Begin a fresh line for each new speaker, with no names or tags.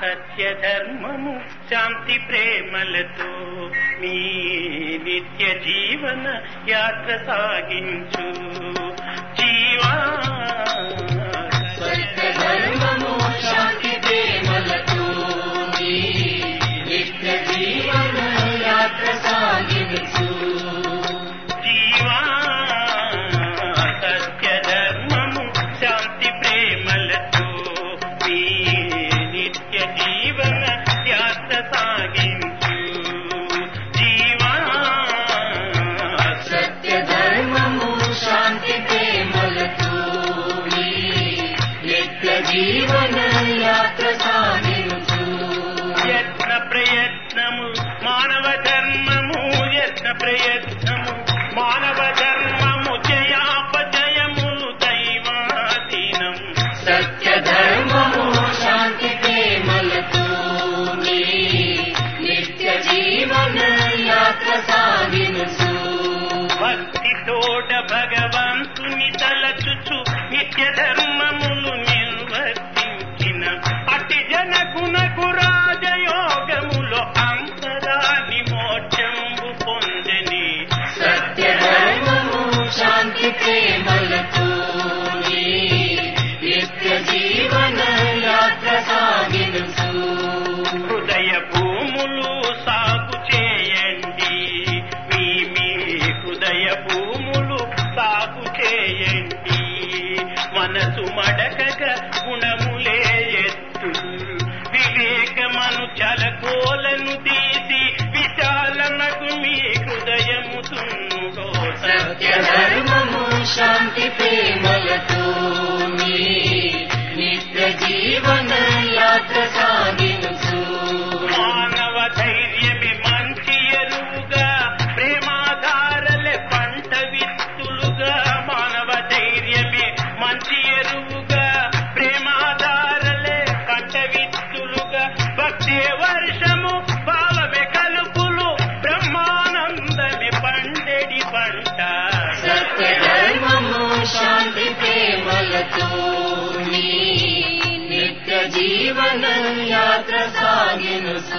సత్య ధర్మము శాంతి ప్రేమలతో మీ నిత్య జీవన యాత్ర సాగించు. జీవా
సత్య ధర్మము శాంతి ప్రేమలతో నీ నిత్య జీవన యాత్ర సాగించు.
తోట భగవంతుని తలచుచు నిత్య ధర్మములు
ప్రేమలతో నిత్య జీవన యాత్ర సాగించు
హృదయ భూములు సాగు చేయండి. మీ మీ హృదయ భూములు సాగు చేయండి. మనసు
మడక శాంతి ప్రేమలతో నీ నిత్య జీవన యాత్ర సాగించు
మానవ ధైర్యమే మంచి ఎరువుగా ప్రేమాధారలే పంట విత్తులుగా మానవ మంచి
नित्यजीवन्यात्रसायिनस